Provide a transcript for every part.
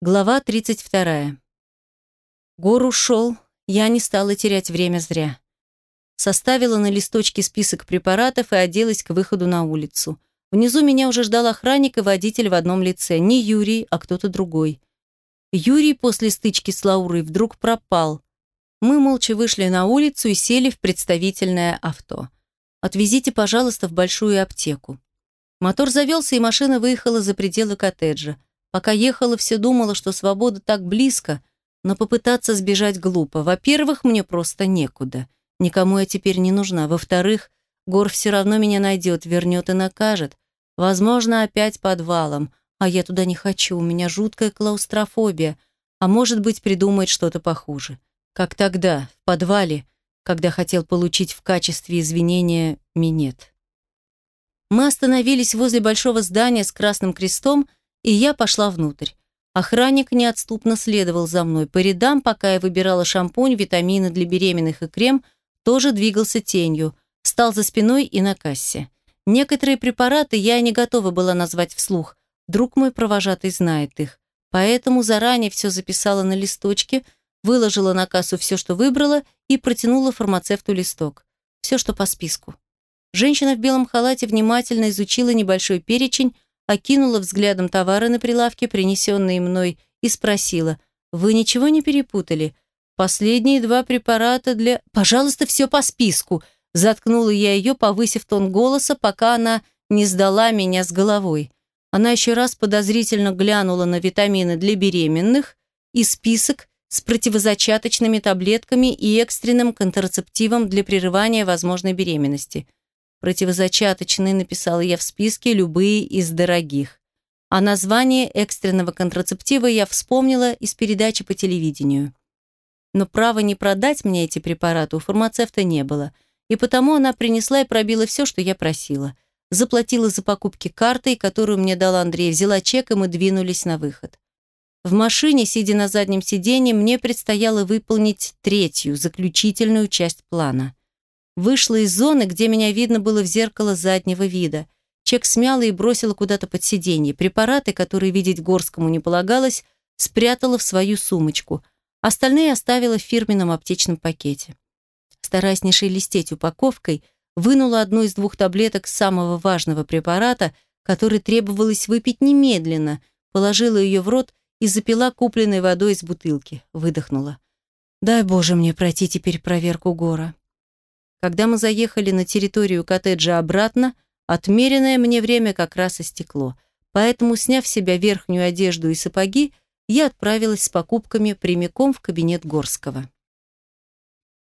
Глава 32. Гор ушел, я не стала терять время зря. Составила на листочке список препаратов и оделась к выходу на улицу. Внизу меня уже ждал охранник и водитель в одном лице. Не Юрий, а кто-то другой. Юрий после стычки с Лаурой вдруг пропал. Мы молча вышли на улицу и сели в представительное авто. «Отвезите, пожалуйста, в большую аптеку». Мотор завелся, и машина выехала за пределы коттеджа. Пока ехала, все думала, что свобода так близко, но попытаться сбежать глупо. Во-первых, мне просто некуда. Никому я теперь не нужна. Во-вторых, Гор все равно меня найдет, вернет и накажет. Возможно, опять подвалом. А я туда не хочу, у меня жуткая клаустрофобия. А может быть, придумает что-то похуже. Как тогда, в подвале, когда хотел получить в качестве извинения минет. Мы остановились возле большого здания с красным крестом и я пошла внутрь. Охранник неотступно следовал за мной. По рядам, пока я выбирала шампунь, витамины для беременных и крем, тоже двигался тенью, стал за спиной и на кассе. Некоторые препараты я не готова была назвать вслух. Друг мой провожатый знает их. Поэтому заранее все записала на листочке, выложила на кассу все, что выбрала, и протянула фармацевту листок. Все, что по списку. Женщина в белом халате внимательно изучила небольшой перечень, окинула взглядом товары на прилавке, принесенные мной, и спросила, «Вы ничего не перепутали? Последние два препарата для...» «Пожалуйста, все по списку!» Заткнула я ее, повысив тон голоса, пока она не сдала меня с головой. Она еще раз подозрительно глянула на витамины для беременных и список с противозачаточными таблетками и экстренным контрацептивом для прерывания возможной беременности – Противозачаточные написала я в списке любые из дорогих. А название экстренного контрацептива я вспомнила из передачи по телевидению. Но права не продать мне эти препараты у фармацевта не было, и потому она принесла и пробила все, что я просила. Заплатила за покупки картой, которую мне дал Андрей, взяла чек, и мы двинулись на выход. В машине, сидя на заднем сиденье, мне предстояло выполнить третью, заключительную часть плана. Вышла из зоны, где меня видно было в зеркало заднего вида. Чек смяла и бросила куда-то под сиденье. Препараты, которые видеть Горскому не полагалось, спрятала в свою сумочку. Остальные оставила в фирменном аптечном пакете. Стараясь не шелестеть упаковкой, вынула одну из двух таблеток самого важного препарата, который требовалось выпить немедленно, положила ее в рот и запила купленной водой из бутылки. Выдохнула. «Дай Боже мне пройти теперь проверку Гора». Когда мы заехали на территорию коттеджа обратно, отмеренное мне время как раз истекло. Поэтому, сняв с себя верхнюю одежду и сапоги, я отправилась с покупками прямиком в кабинет Горского.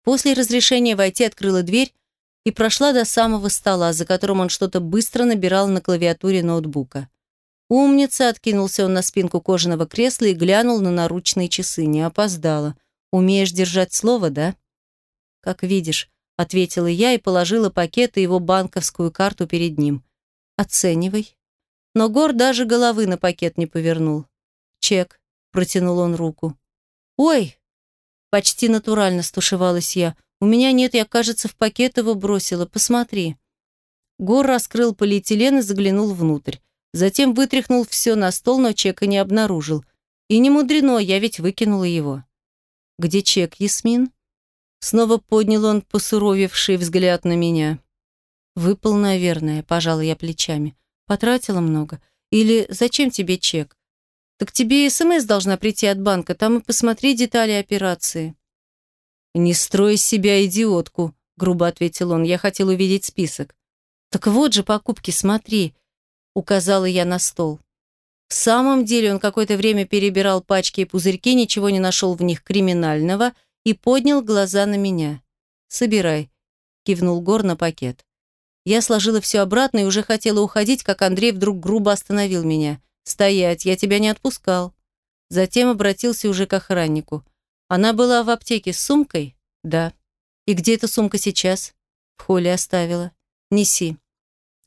После разрешения войти открыла дверь и прошла до самого стола, за которым он что-то быстро набирал на клавиатуре ноутбука. Умница, откинулся он на спинку кожаного кресла и глянул на наручные часы. Не опоздала. Умеешь держать слово, да? Как видишь, ответила я и положила пакет и его банковскую карту перед ним. Оценивай. Но Гор даже головы на пакет не повернул. Чек, протянул он руку. Ой, почти натурально стушевалась я. У меня нет, я, кажется, в пакет его бросила. Посмотри. Гор раскрыл полиэтилен и заглянул внутрь. Затем вытряхнул все на стол, но чека не обнаружил. И не мудрено, я ведь выкинула его. «Где чек, Ясмин?» Снова поднял он посуровевший взгляд на меня. «Выпал, наверное», – пожала я плечами. «Потратила много. Или зачем тебе чек? Так тебе СМС должна прийти от банка, там и посмотри детали операции». «Не строй себя идиотку», – грубо ответил он. «Я хотел увидеть список». «Так вот же покупки, смотри», – указала я на стол. В самом деле он какое-то время перебирал пачки и пузырьки, ничего не нашел в них криминального – и поднял глаза на меня. «Собирай», — кивнул Гор на пакет. Я сложила все обратно и уже хотела уходить, как Андрей вдруг грубо остановил меня. «Стоять, я тебя не отпускал». Затем обратился уже к охраннику. «Она была в аптеке с сумкой?» «Да». «И где эта сумка сейчас?» «В холле оставила». «Неси».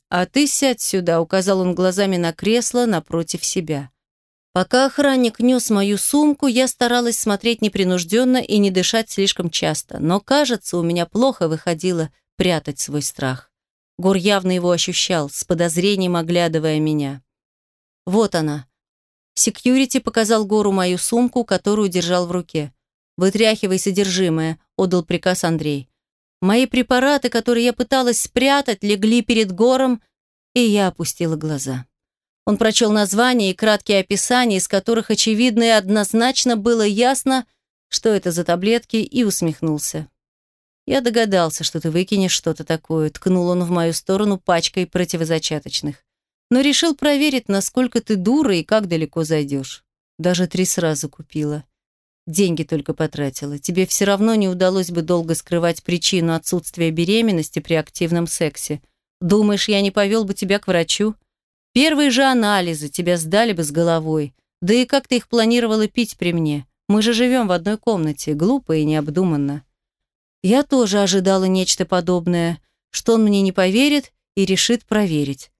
«А ты сядь сюда», — указал он глазами на кресло напротив себя. Пока охранник нес мою сумку, я старалась смотреть непринужденно и не дышать слишком часто, но, кажется, у меня плохо выходило прятать свой страх. Гор явно его ощущал, с подозрением оглядывая меня. Вот она. Секьюрити показал Гору мою сумку, которую держал в руке. «Вытряхивай содержимое», — отдал приказ Андрей. Мои препараты, которые я пыталась спрятать, легли перед Гором, и я опустила глаза. Он прочел название и краткие описания, из которых очевидно и однозначно было ясно, что это за таблетки, и усмехнулся. «Я догадался, что ты выкинешь что-то такое», — ткнул он в мою сторону пачкой противозачаточных. «Но решил проверить, насколько ты дура и как далеко зайдешь. Даже три сразу купила. Деньги только потратила. Тебе все равно не удалось бы долго скрывать причину отсутствия беременности при активном сексе. Думаешь, я не повел бы тебя к врачу? Первые же анализы тебя сдали бы с головой. Да и как ты их планировала пить при мне? Мы же живем в одной комнате, глупо и необдуманно. Я тоже ожидала нечто подобное, что он мне не поверит и решит проверить.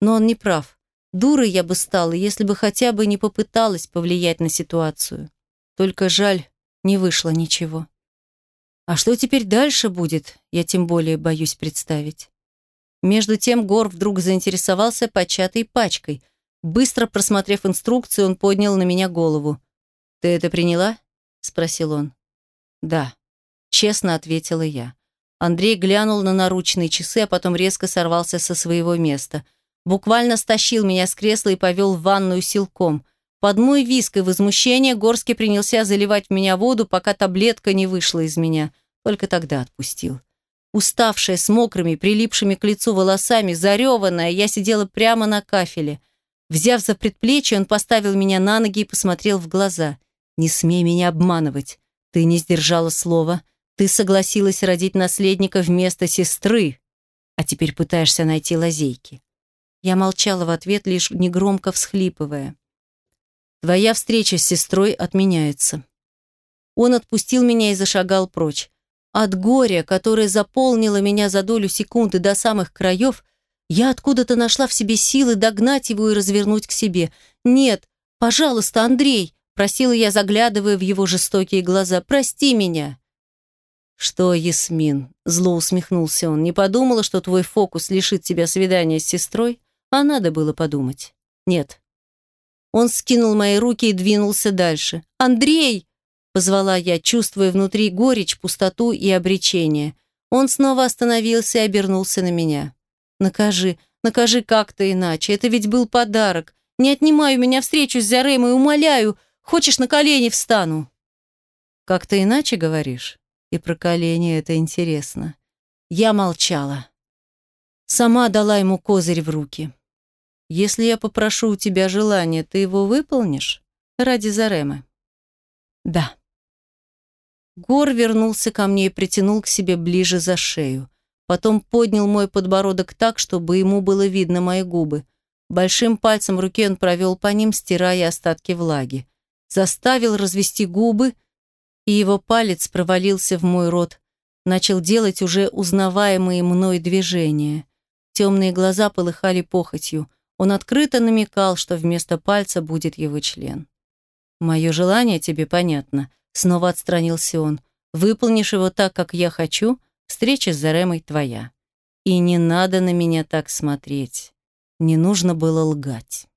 Но он не прав. Дурой я бы стала, если бы хотя бы не попыталась повлиять на ситуацию. Только жаль, не вышло ничего. А что теперь дальше будет, я тем более боюсь представить. Между тем Гор вдруг заинтересовался початой пачкой. Быстро просмотрев инструкцию, он поднял на меня голову. «Ты это приняла?» — спросил он. «Да», — честно ответила я. Андрей глянул на наручные часы, а потом резко сорвался со своего места. Буквально стащил меня с кресла и повел в ванную силком. Под мой виск и возмущение Горский принялся заливать в меня воду, пока таблетка не вышла из меня. Только тогда отпустил. Уставшая, с мокрыми, прилипшими к лицу волосами, зареванная, я сидела прямо на кафеле. Взяв за предплечье, он поставил меня на ноги и посмотрел в глаза. «Не смей меня обманывать. Ты не сдержала слова. Ты согласилась родить наследника вместо сестры, а теперь пытаешься найти лазейки». Я молчала в ответ, лишь негромко всхлипывая. Твоя встреча с сестрой отменяется. Он отпустил меня и зашагал прочь. От горя, которое заполнило меня за долю секунды до самых краев, я откуда-то нашла в себе силы догнать его и развернуть к себе. «Нет, пожалуйста, Андрей!» – просила я, заглядывая в его жестокие глаза. «Прости меня!» «Что, Ясмин?» – зло усмехнулся он. «Не подумала, что твой фокус лишит тебя свидания с сестрой? А надо было подумать. Нет, он скинул мои руки и двинулся дальше. «Андрей!» – позвала я, чувствуя внутри горечь, пустоту и обречение. Он снова остановился и обернулся на меня. «Накажи, накажи как-то иначе. Это ведь был подарок. Не отнимай у меня встречу с Заремой, умоляю. Хочешь, на колени встану?» «Как-то иначе говоришь?» И про колени это интересно. Я молчала. Сама дала ему козырь в руки. Если я попрошу у тебя желание, ты его выполнишь? Ради Заремы. Да. Гор вернулся ко мне и притянул к себе ближе за шею. Потом поднял мой подбородок так, чтобы ему было видно мои губы. Большим пальцем в руке он провел по ним, стирая остатки влаги. Заставил развести губы, и его палец провалился в мой рот. Начал делать уже узнаваемые мной движения. Темные глаза полыхали похотью. Он открыто намекал, что вместо пальца будет его член. «Мое желание тебе понятно», — снова отстранился он. «Выполнишь его так, как я хочу, встреча с Заремой твоя. И не надо на меня так смотреть. Не нужно было лгать».